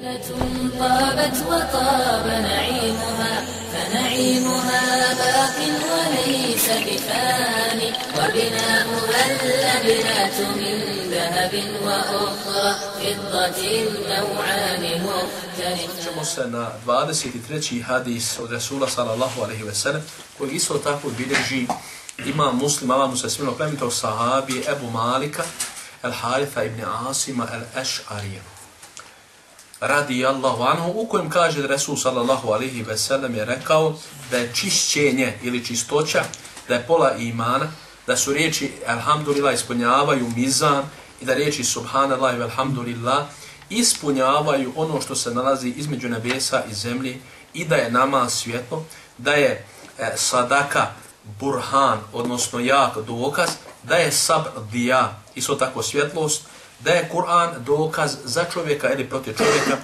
طابت وطاب نعيمها فنعيمها باق وليس بفاني وبناؤها اللبنات من ذهب وأخرى فضة نوعان Ćemo se na 23. hadis od Rasula sallallahu alaihi ve sellem, koji isto tako bilježi ima muslim, ala mu se smilo plemitog sahabi Ebu Malika, El Haritha ibn Asima El Eš'arija. Radi Allahu anhu, u kojem kaže Rasul sallallahu alihi ve sellem je rekao da je čišćenje ili čistoća, da je pola imana, da su riječi Alhamdulillah ispunjavaju mizan i da riječi Subhanallah i Alhamdulillah ispunjavaju ono što se nalazi između nebesa i zemlje i da je nama svjetlo, da je e, sadaka burhan, odnosno jak dokaz, da je sab dija, isto tako svjetlost, da je Kur'an dokaz za čovjeka ili protiv čovjeka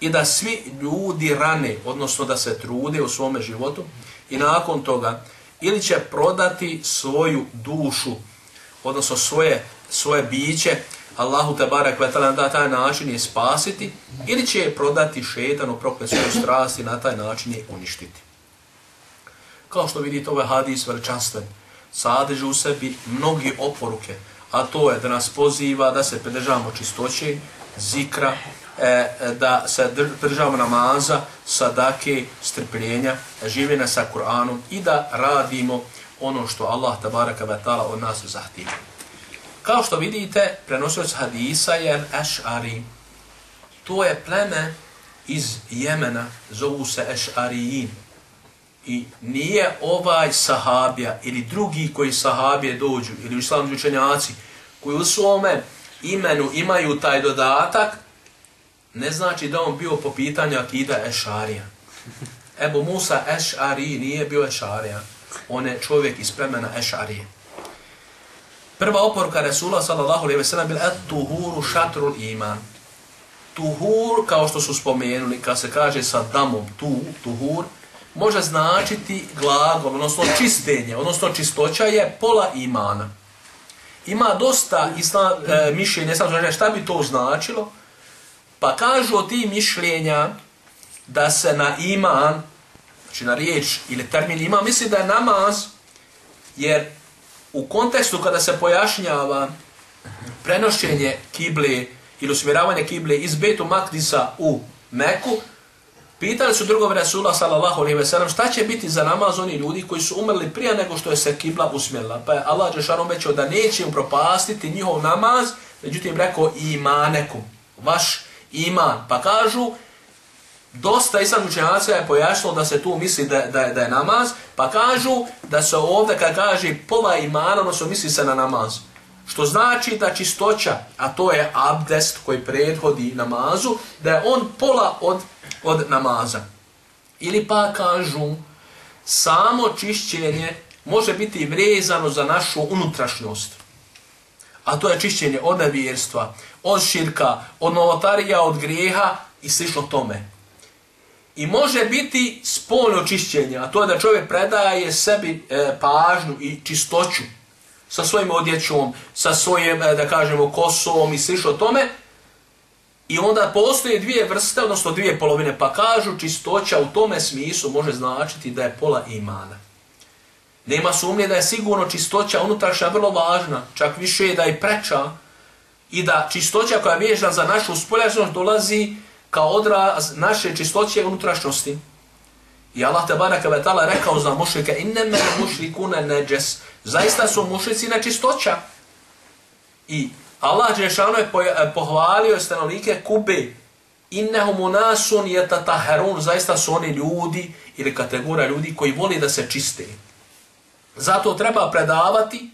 i da svi ljudi rane, odnosno da se trude u svome životu i nakon toga ili će prodati svoju dušu, odnosno svoje, svoje biće, Allahu te barek ve taala da taj način je spasiti ili će je prodati šejtanu prokletu strasti na taj način je uništiti. Kao što vidite ovaj hadis veličanstven sadrži u sebi mnogi oporuke, a to je da nas poziva da se pridržavamo čistoće, zikra, e, e da se državamo namaza, sadake, strpljenja, življenja sa Kur'anom i da radimo ono što Allah tabaraka wa ta'ala od nas zahtjeva. Kao što vidite, prenosioc hadisa je Eš'ari. To je pleme iz Jemena, zovu se Eš'arijin. I nije ovaj sahabija ili drugi koji sahabije dođu, ili islamski učenjaci, koji u svome imenu imaju taj dodatak, ne znači da on bio po pitanju akida Eš'arija. Ebu Musa Eš'ari nije bio Eš'arija. On je čovjek iz plemena Eš'arije. Prva oporuka Resula sallallahu alejhi ve sellem bil at-tuhuru shatrul iman. Tuhur kao što su spomenuli, kad se kaže sa damom tu, tuhur, može značiti glagol, odnosno čistenje, odnosno čistoća je pola imana. Ima dosta isla, e, mišljenja, sam znači šta bi to značilo, pa kažu o ti mišljenja da se na iman, znači na riječ ili termin iman, misli da je namaz, jer u kontekstu kada se pojašnjava prenošenje kible ili usmjeravanje kible iz Betu Makdisa u Meku, pitali su drugog Rasula sallallahu alejhi ve sellem šta će biti za namaz oni ljudi koji su umrli prije nego što je se kibla usmjerila. Pa je Allah Đešanom obećao da neće im propastiti njihov namaz, međutim rekao imanekum, vaš iman. Pa kažu, dosta islam učenjaca je pojašnilo da se tu misli da, da, da je namaz, pa kažu da se ovdje kad kaže pola imana, ono se misli se na namaz. Što znači da čistoća, a to je abdest koji prethodi namazu, da je on pola od, od namaza. Ili pa kažu, samo čišćenje može biti vezano za našu unutrašnjost. A to je čišćenje od nevjerstva, od širka, od novotarija, od grijeha i slično tome. I može biti spolno čišćenje, a to je da čovjek predaje sebi e, pažnju i čistoću sa svojim odjećom, sa svojim, e, da kažemo, kosom i slično tome. I onda postoje dvije vrste, odnosno dvije polovine, pa kažu čistoća u tome smislu može značiti da je pola imana. Nema sumnje da je sigurno čistoća unutrašnja vrlo važna, čak više da je preča i da čistoća koja je vježna za našu spoljačnost dolazi kao odraz naše čistoće unutrašnjosti. I Allah te baraka ve ta'ala rekao za mušrike, inne me mušrikune neđes. Zaista su mušrici nečistoća. I Allah Đešano je e, pohvalio stanovnike Kube. Innehum unasun je tataherun. Zaista su oni ljudi ili kategorija ljudi koji voli da se čiste. Zato treba predavati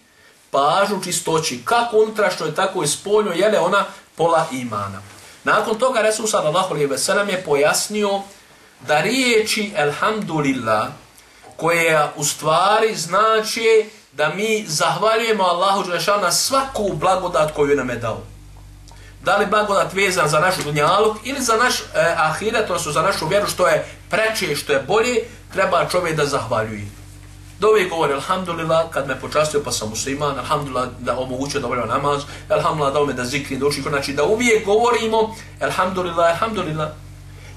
pažnju čistoći. Kako unutrašnjoj, tako i spoljnjoj, jer je ona pola imana. Nakon toga Resul sallallahu alejhi ve sellem je pojasnio da riječi alhamdulillah koje u stvari znači da mi zahvaljujemo Allahu Đelešanu na svaku blagodat koju nam je dao. Da li blagodat vezan za našu dunjaluk ili za naš e, ahiret, to su za našu vjeru što je preče, što je bolje, treba čovjek da zahvaljuje. Da uvijek govori, alhamdulillah, kad me počastio pa sam musliman, alhamdulillah da omogućio da obavljam namaz, alhamdulillah da me da zikri, da uči, znači da uvijek govorimo, alhamdulillah, alhamdulillah.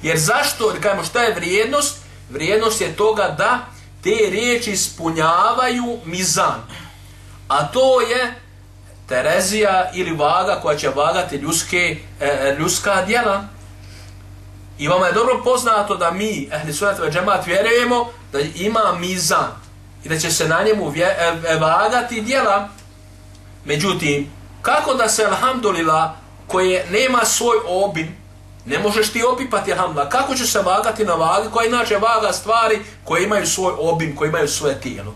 Jer zašto, da šta je vrijednost? Vrijednost je toga da te riječi ispunjavaju mizan. A to je Terezija ili vaga koja će vagati ljuske, e, e ljuska djela. I vama je dobro poznato da mi, ehli sunat ve džemat, vjerujemo da ima mizan i da će se na njemu vje, e, e, vagati djela. Međutim, kako da se, alhamdulillah, koje nema svoj obin, ne možeš ti opipati, hamla. kako ćeš se vagati na vagi koja inače vaga stvari koje imaju svoj obim, koje imaju svoje tijelo.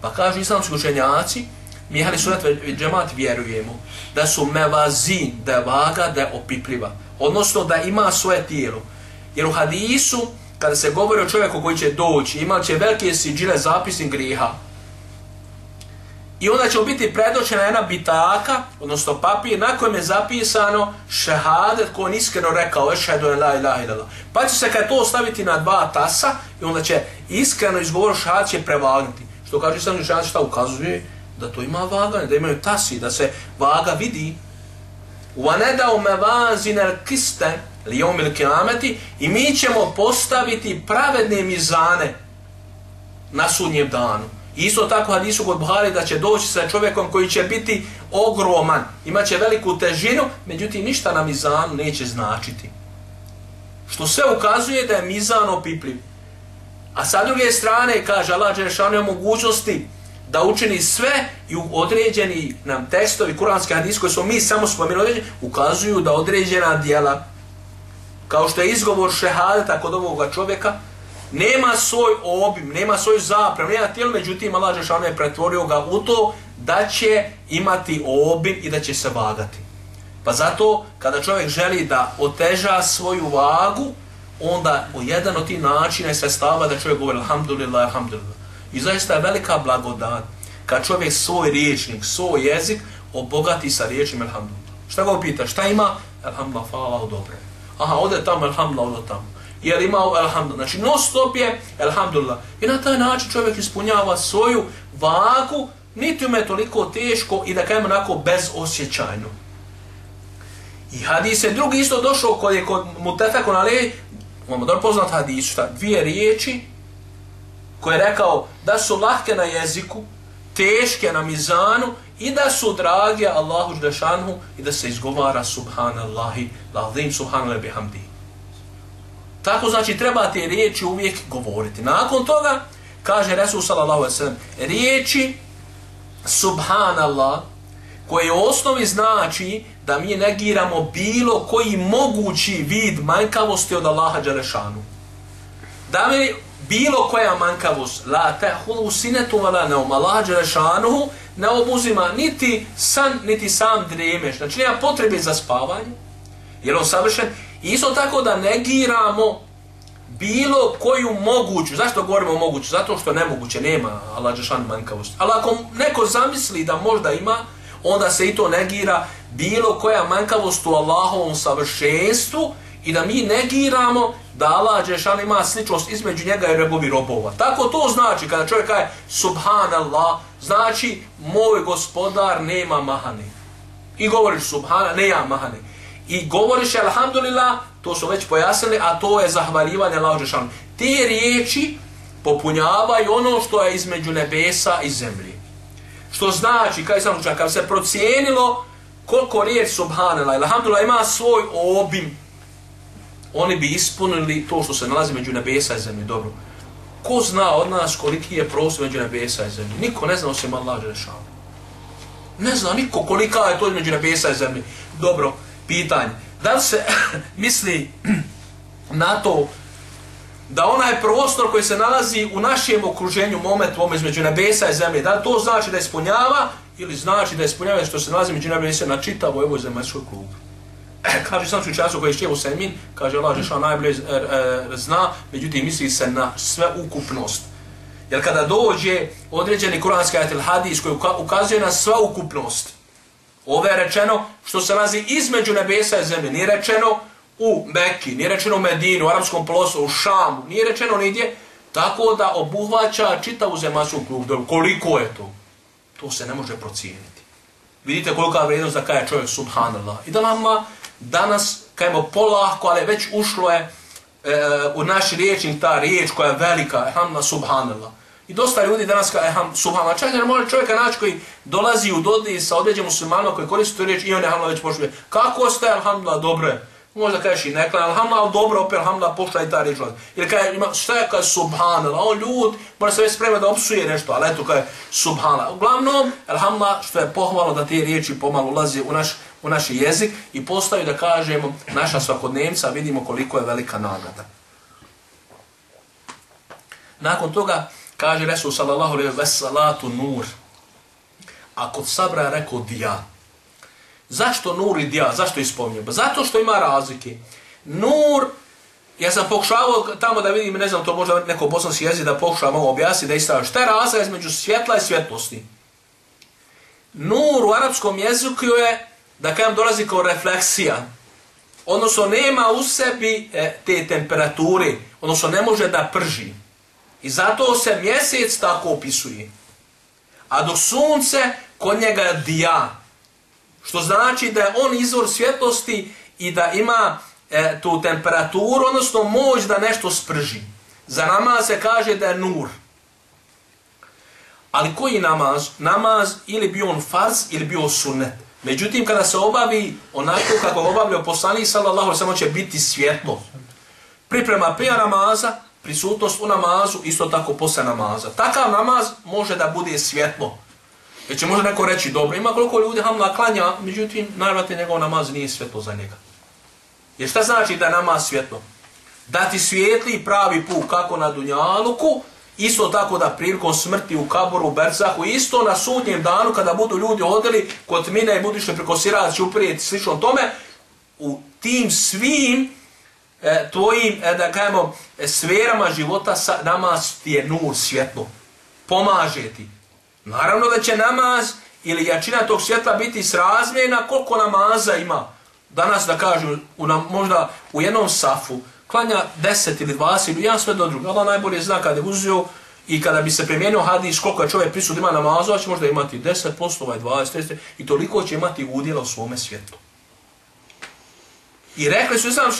Pa kažu islamski učenjaci, mi ehli sunat ve džemat vjerujemo da su mevazin, da je vaga, da je opipljiva odnosno da ima svoje tijelo. Jer u hadisu, kada se govori o čovjeku koji će doći, imat će velike siđile zapisnih griha. I onda će biti predočena jedna bitaka, odnosno papir, na kojem je zapisano šehadet ko on iskreno rekao, ešhedu en la ilaha ilala. Pa će se kada to ostaviti na dva tasa i onda će iskreno izgovor šehadet će prevagnuti. Što kaže sam šehadet šta ukazuje? Da to ima vaganje, da imaju tasi, da se vaga vidi وَنَدَوْ مَوَازِنَ الْكِسْتَ لِيَوْمِ الْكِيَامَةِ I mi ćemo postaviti pravedne mizane na sudnjem danu. Isto tako hadisu kod Buhari da će doći sa čovjekom koji će biti ogroman, imaće veliku težinu, međutim ništa na mizanu neće značiti. Što sve ukazuje da je mizan opipljiv. A sa druge strane, kaže Allah Đerešanu mogućnosti da učini sve i u određeni nam tekstovi kuranske hadis koje smo mi samo spomenuli ukazuju da određena dijela kao što je izgovor šehadeta kod ovoga čovjeka nema svoj obim, nema svoj zapravo, nema tijelo, međutim Allah Žešanu je pretvorio ga u to da će imati obim i da će se vagati. Pa zato kada čovjek želi da oteža svoju vagu, onda u jedan od tih načina i sredstava da čovjek govori alhamdulillah, alhamdulillah. I zaista je velika blagodat kad čovjek svoj riječnik, svoj jezik obogati sa riječima alhamdulillah. Šta ga pita? Šta ima? Alhamdulillah, hvala Allah, dobro. Aha, ode tamo, alhamdulillah, ode tamo. Jer imao Elhamdulillah. Znači, non stop je Elhamdulillah. I na taj način čovjek ispunjava svoju vagu, niti mu je toliko teško i da kajemo onako bezosjećajno. I hadis je drugi isto došao kod je kod Mutefekon, ali imamo dobro poznat hadis, šta? Dvije riječi, koje je rekao da su lahke na jeziku, teške na mizanu i da su drage Allahu ždešanhu i da se izgovara subhanallahi, lahdim subhanallahi bihamdi. Tako znači treba te riječi uvijek govoriti. Nakon toga kaže Resul sallallahu alaihi sallam riječi subhanallah koje u osnovi znači da mi negiramo bilo koji mogući vid manjkavosti od Allaha Đelešanu. Da mi bilo koja mankavost, la ta'khulu sinetu wala neum, Allaha dželešanuhu ne obuzima niti san, niti sam dremeš. Znači nema potrebe za spavanje, jer on savršen. Isto tako da negiramo bilo koju moguću, zašto govorimo moguću? Zato što nemoguće, nema Allah Đešan mankavost. Ali ako neko zamisli da možda ima, onda se i to negira bilo koja mankavost u Allahovom savršenstvu, i da mi negiramo da Allah Đešan ima sličnost između njega i rebovi robova. Tako to znači kada čovjek kaže subhanallah, znači moj gospodar nema mahane. I govoriš subhana, ne ja mahane. I govoriš alhamdulillah, to su već pojasnili, a to je zahvaljivanje Allahu Đešan. Te riječi popunjavaju ono što je između nebesa i zemlje. Što znači, kaj sam učan, kad se procijenilo koliko riječ subhanallah, alhamdulillah ima svoj obim, oni bi ispunili to što se nalazi među nebesa i zemlje. Dobro. Ko zna od nas koliki je prostor među nebesa i zemlje? Niko ne zna osim Allah Đelešanu. Ne zna niko kolika je to među nebesa i zemlje. Dobro, pitanje. Da li se misli na to da onaj prostor koji se nalazi u našem okruženju momentu između nebesa i zemlje, da to znači da ispunjava ili znači da ispunjava što se nalazi među nebesa na čitavoj ovoj zemaljskoj klubu? kaže sam ću času koji je šćevo semin, kaže Allah Žešan najbolje e, e, zna, međutim misli se na sve ukupnost. Jer kada dođe određeni kuranski ajatel hadis koji ukazuje na sva ukupnost, ove je rečeno što se nalazi između nebesa i zemlje, nije rečeno u Mekki, nije rečeno u Medinu, u Arabskom polosu, u Šamu, nije rečeno nigdje, Tako da obuhvaća čitavu zemaljsku kuglu. Koliko je to? To se ne može procijeniti. Vidite kolika je vrijednost da kaje čovjek subhanallah. I da nama danas, kajemo polahko, ali već ušlo je e, u naš riječnik ta riječ koja je velika, alhamdulillah subhanallah. I dosta ljudi danas kaže, eham, subhanallah, čak ne može čovjeka naći koji dolazi u dodi sa određenim muslimanom koji koristi tu riječ i on je, hamla već pošli. Kako ste, alhamdulillah, dobro Možda kažeš i nekla, alhamdulillah, ali dobro, opet, alhamdulillah, pošla i ta riječ. Ili kaže, ima, šta je kaže, subhanallah, on ljud, mora se već spremati da opsuje nešto, ali eto kaže, subhanallah. Uglavnom, alhamdulillah, što je pohvalo da te riječi pomalo ulazi u naš, u naš jezik i postaju da kažemo naša svakodnevca, vidimo koliko je velika nagrada. Nakon toga, kaže Resul sallallahu alaihi ve salatu nur. A kod sabra rekao dija. Zašto nur i dija? Zašto ispomnio? Pa zato što ima razlike. Nur, ja sam pokušavao tamo da vidim, ne znam, to možda neko bosanski jezik da pokušavam ovo objasniti, da istavim. Šta je razlika između svjetla i svjetlosti? Nur u arapskom jeziku je, da kajem, dolazi kao refleksija. Odnosno, nema u sebi e, te temperature, odnosno, ne može da prži. I zato se mjesec tako opisuje. A dok sunce, kod njega je dija. Što znači da je on izvor svjetlosti i da ima e, tu temperaturu, odnosno moć da nešto sprži. Za namaz se kaže da je nur. Ali koji namaz? Namaz ili bio on farz ili bio sunnet. Međutim, kada se obavi onako kako obavljao poslanik sallallahu samo će biti svjetlo. Priprema prija namaza, prisutnost u namazu, isto tako posle namaza. Takav namaz može da bude svjetlo. Jer će možda neko reći, dobro, ima koliko ljudi hamla klanja, međutim, najvratni njegov namaz nije svjetlo za njega. Jer šta znači da namaz svjetlo? Da ti svijetli pravi put kako na Dunjaluku, isto tako da prilikom smrti u Kaboru, u Berzahu, isto na sudnjem danu kada budu ljudi odeli kod mine i budu išli preko Sirac, će uprijeti slično tome, u tim svim e, tvojim, e, da kajemo, e, sferama života sa, namaz ti je nur, svjetlo. Pomaže ti. Naravno da će namaz ili jačina tog svjetla biti srazmjena koliko namaza ima. Danas da kažu, u nam, možda u jednom safu, klanja 10 ili 20 ili jedan sve do druga. Allah najbolje zna kada je uzio i kada bi se primijenio hadis koliko je čovjek prisut ima namazu, će možda imati 10%, ovaj 20, 30, i toliko će imati udjela u svome svijetu. I rekli su islam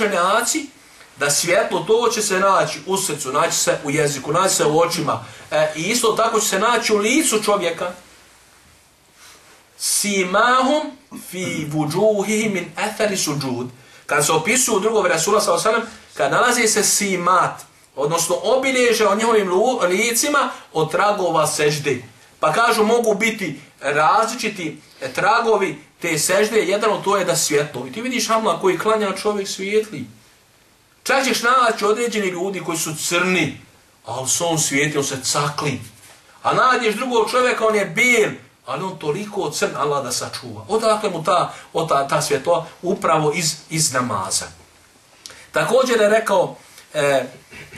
da svjetlo to će se naći u srcu, naći se u jeziku, naći se u očima. E, I isto tako će se naći u licu čovjeka. Simahum fi vujuhihi min ethari suđud. Kad se opisuju u drugom Rasula sa osanem, kad nalazi se simat, odnosno obilježe o njihovim licima od tragova sežde. Pa kažu mogu biti različiti tragovi te sežde, jedan od to je da svjetlo. I ti vidiš Hamla koji klanja čovjek svijetli. Čak ćeš naći određeni ljudi koji su crni, ali su on svijetli, on se cakli. A nađeš drugog čovjeka, on je bijel, ali on toliko crn, Allah da sačuva. Odakle mu ta, od ta, ta svjetlo upravo iz, iz namaza. Također je rekao e, e,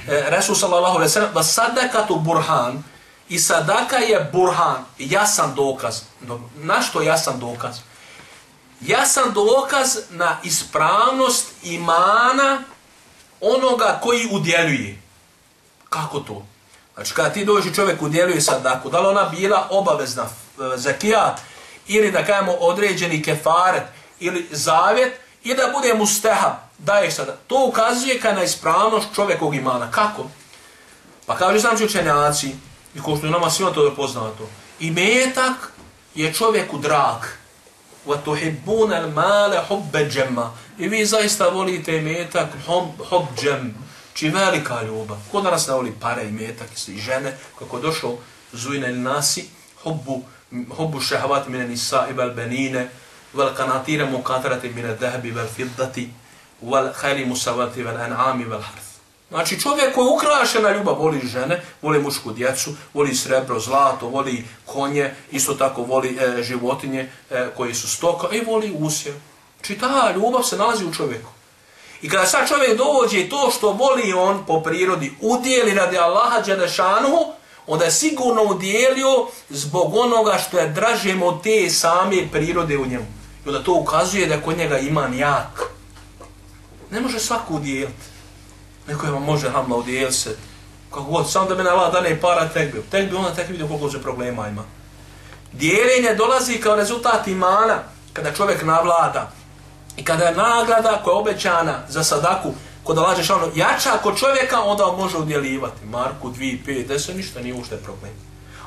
Resul sallallahu alaihi sallam da sadakatu burhan i sadaka je burhan, jasan dokaz. Na što jasan dokaz? Jasan dokaz na ispravnost imana onoga koji udjeljuje. Kako to? Znači, kada ti dođe čovjek udjeljuje sadaku, da li ona bila obavezna e, zakija zakijat ili da kajemo određeni kefaret ili zavjet i da bude mu steha, daje sada. To ukazuje kada na ispravnost čovjekog imana. Kako? Pa kaže sam učenjaci, i ko što je nama svima to je poznato, i metak je čovjeku drag. وَتُحِبُّونَ الْمَالَ حُبَّ جَمَّا. I vi zaista volite metak hub, hub džem. Či velika ljubav. Ko da nas ne voli pare i metak i žene, kako došlo zujne ili nasi, hubbu, hubbu šehvat mine nisa i bel benine, vel kanatire mu katarati mine dehbi vel fiddati, vel hajli musavati vel an'ami vel harth. Znači čovjek koji je ukrašena ljubav, voli žene, voli mušku djecu, voli srebro, zlato, voli konje, isto tako voli e, životinje e, koji su stoka i voli usjev. Znači, ta ljubav se nalazi u čovjeku. I kada sad čovjek dođe to što voli on po prirodi, udjeli radi Allaha Đelešanuhu, onda je sigurno udjelio zbog onoga što je dražemo od te same prirode u njemu. I onda to ukazuje da kod njega iman jak. Ne može svako udjeliti. Neko je vam može hamla udjeliti se Kako god, samo da me Allah dane para, tek bi. Bi onda tek vidio koliko se problema ima. Dijeljenje dolazi kao rezultat imana, kada čovjek navlada. I kada je nagrada koja je obećana za sadaku, kod Allah Žešanu ono, jača kod čovjeka, onda on može udjelivati. Marku, 2, 5, 10, ništa nije ušte problem.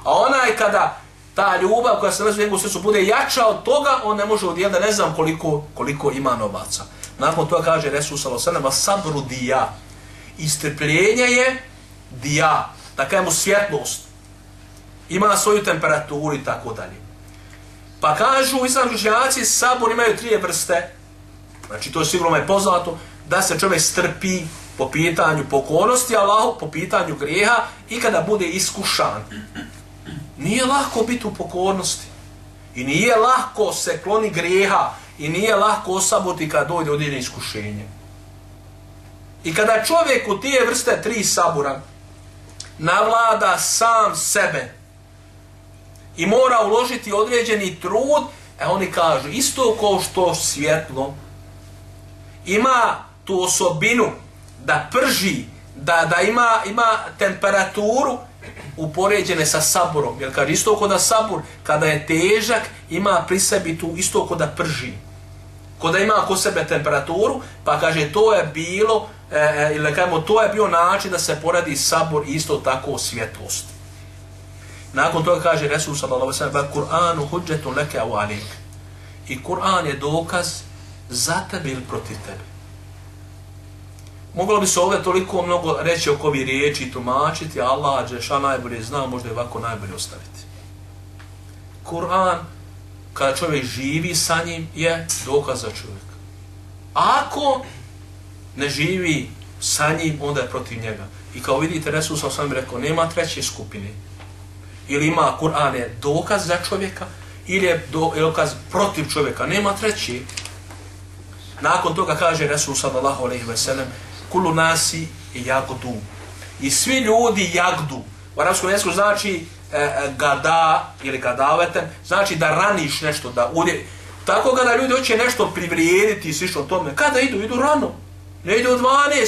A onaj kada ta ljubav koja se razvije u srcu bude jača od toga, on ne može udjeliti, ne znam koliko, koliko ima novaca. Nakon toga kaže Resul Salosanama, sabru dija. Istrpljenje je dija, tako mu svjetlost. Ima svoju temperaturu i tako dalje. Pa kažu islamski učenjaci, sabor imaju trije vrste. Znači, to je sigurno je poznato, da se čovjek strpi po pitanju pokornosti Allahu, po pitanju grijeha i kada bude iskušan. Nije lahko biti u pokornosti. I nije lahko se kloni grijeha i nije lahko osaboti kad dojde od iskušenje. I kada čovjek u tije vrste tri sabura navlada sam sebe i mora uložiti određeni trud, e oni kažu isto kao što svjetlo ima tu osobinu da prži, da, da ima, ima temperaturu upoređene sa saburom. Jer kaže isto kod da sabur, kada je težak, ima pri sebi tu isto kao da prži. Kada da ima kod sebe temperaturu, pa kaže to je bilo, E, e, ili kažemo, to je bio način da se poradi sabor isto tako svjetlost. Nakon toga kaže Resul sallallahu alejhi ve sellem: "Kur'anu hujjatun laka wa alik." I Kur'an je dokaz za tebe ili protiv tebe. Moglo bi se ovdje toliko mnogo reći oko ovih riječi i tumačiti, Allah Đeša najbolje zna, možda je ovako najbolje ostaviti. Kur'an, kada čovjek živi sa njim, je dokaz za čovjeka. Ako ne živi sa njim, onda je protiv njega. I kao vidite, Resul sam sam rekao, nema treće skupine. Ili ima Kur'an je dokaz za čovjeka, ili je dokaz protiv čovjeka, nema treći. Nakon toga kaže Resul sallallahu alaihi ve sellem, kulu nasi jagdu. I svi ljudi jagdu. U arabskom jeziku znači e, e, gada ili gadaveten, znači da raniš nešto, da udje. Tako kada ljudi hoće nešto privrijediti i slično tome, kada idu? Idu rano. Ne idu 12,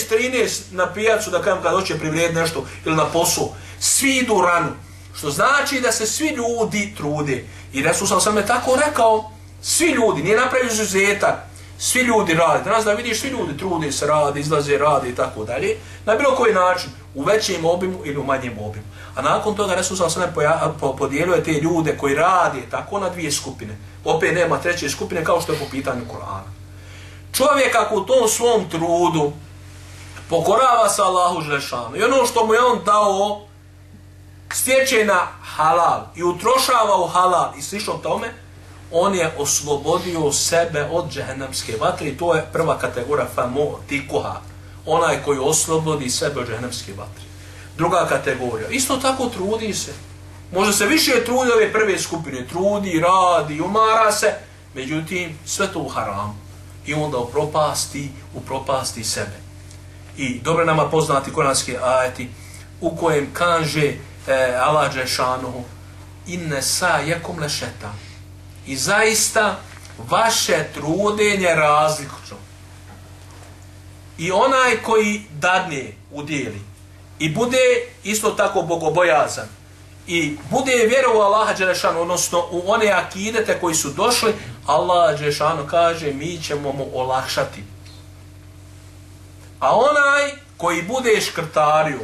13 na pijacu da kajem kada hoće privrijediti nešto ili na posao. Svi idu rano. Što znači da se svi ljudi trude. I Resul sam sam je tako rekao, svi ljudi, nije napravio izuzetak, svi ljudi rade. Danas da vidiš, svi ljudi trude se, rade, izlaze, rade i tako dalje. Na bilo koji način, u većem obimu ili u manjem obimu. A nakon toga Resul sam sam po, podijelio te ljude koji rade tako na dvije skupine. Opet nema treće skupine kao što je po pitanju Korana. Čovjek ako u tom svom trudu pokorava se Allahu Želešanu i ono što mu je on dao stječe na halal i utrošava u halal i slično tome, on je oslobodio sebe od džehennemske vatre i to je prva kategorija famo tikuha, onaj koji oslobodi sebe od džehennemske vatre. Druga kategorija, isto tako trudi se. Može se više trudi ove prve skupine, trudi, radi, umara se, međutim sve to u haramu. I onda upropasti, upropasti sebe. I dobro nama poznati koranski ajeti u kojem kaže e, Allah Đešanuhu inne sa jekom lešeta i zaista vaše trudenje različno i onaj koji dadne udjeli i bude isto tako bogobojazan i bude vjerovao Allaha Đelešanu, odnosno u one akidete koji su došli, Allah Đešanu kaže mi ćemo mu olakšati. A onaj koji bude škrtario,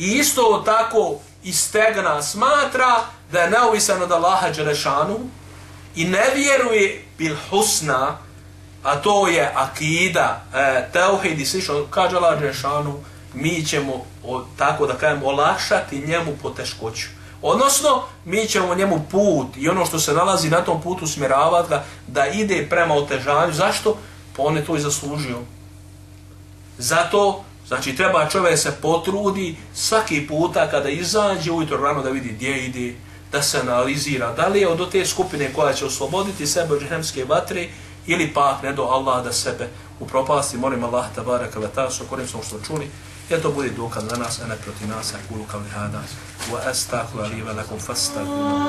I isto tako istegna smatra da je neovisan od Allaha Đelešanu i ne vjeruje bil husna, a to je akida, e, teuhid i slično, kaže Allah Đelešanu, mi ćemo, o, tako da kažemo, olakšati njemu poteškoću. Odnosno, mi ćemo njemu put i ono što se nalazi na tom putu smjeravati ga da ide prema otežanju. Zašto? Pa on je to i zaslužio. Zato Znači, treba čovjek se potrudi svaki puta kada izađe ujutro rano da vidi gdje ide, da se analizira da li je od te skupine koja će osloboditi sebe od džehemske vatre ili pak ne do Allah da sebe u propasti. Molim Allah tabaraka baraka ve korim smo što čuli. Je to bude dokaz za nas, a ne proti nas, a kulu kao li hada. Wa astakla li velakum fastakla.